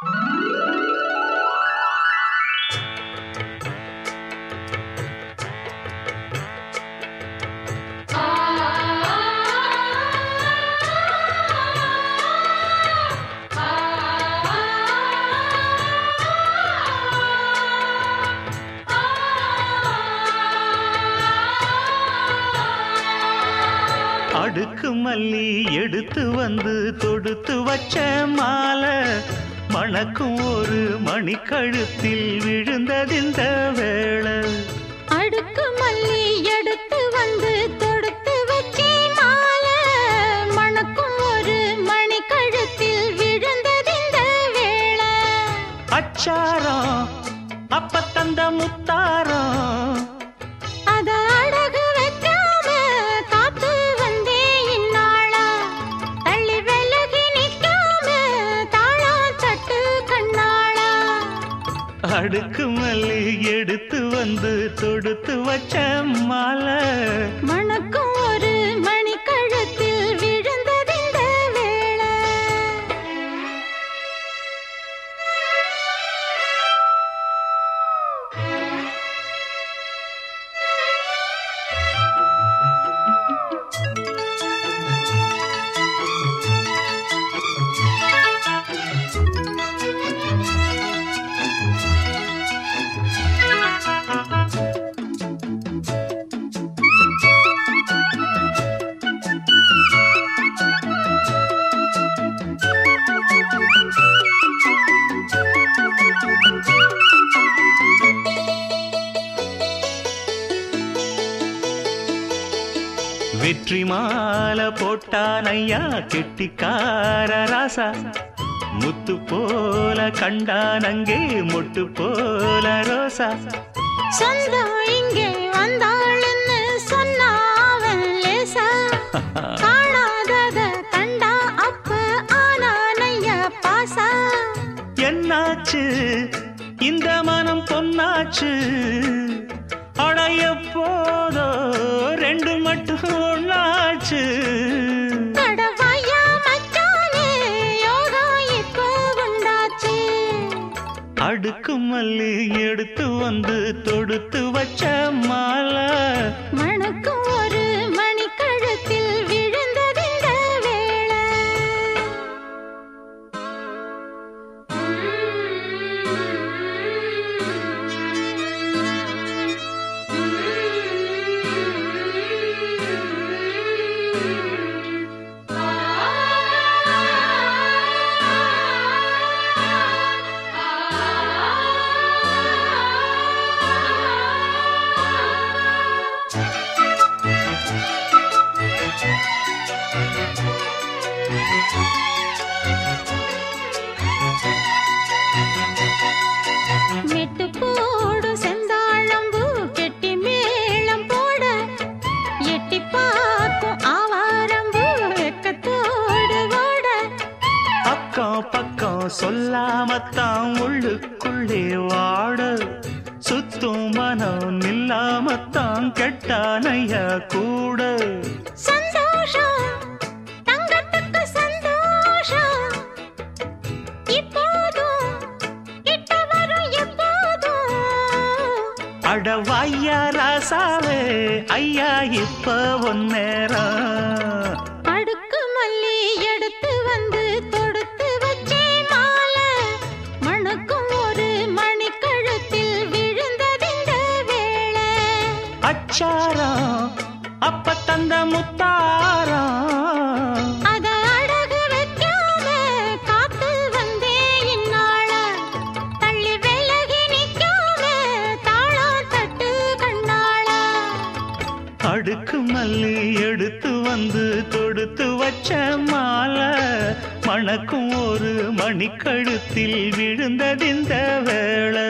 அடுக்கு மல்லி எடுத்து வந்து தொடுத்து வச்ச மாலை. மணக்கும் ஒரு மணிக்கழுத்தில் விழுந்ததிந்த வேளை. அடுக்கு மல்லி எடுத்து வந்து தொடுத்து வச்சே மாலை. மணக்கும் ஒரு மணி கழுத்தில் விழுந்ததிந்த வேளை. அச்சாரம் அப்ப தந்த முத்தாரம் அடுக்கு மல்லி எடுத்து வந்து தொடுத்து வச்ச மாலை. மணக்கும் ஒரு வெற்றி மாலை போட்டான் ஐயா கெட்டிக்கார ராசா. முத்து போல கண்டான் அங்கே மொட்டு போல ரோசா. சொந்தம் இங்கே வந்தாளுன்னு சொன்னா அவன் லேசா. காணாதத கண்டா அப்ப ஆனானைய பாசா. என்னாச்சு? இந்த மனம் பொன்னாச்சு? அடைய போதோ ரெண்டு மட்டும் உண்டாச்சு. அடுக்கு மல்லி எடுத்து வந்து தொடுத்து வச்ச மெட்டு உள்ளுக்குள்ளே வாட. சுத்தும் மனம் நில்லாமத்தான் கெட்டானைய கூட. அடவாய்யா ராசாவே ஐயா இப்ப ஒன்னேரம் அடுக்கு மல்லி எடுத்து வந்து அடுக்கு மல்லி எடுத்து வந்து தொடுத்து வச்ச மாலை. மணக்கும் ஒரு மணிக்கழுத்தில் விழுந்ததிந்த வேளை.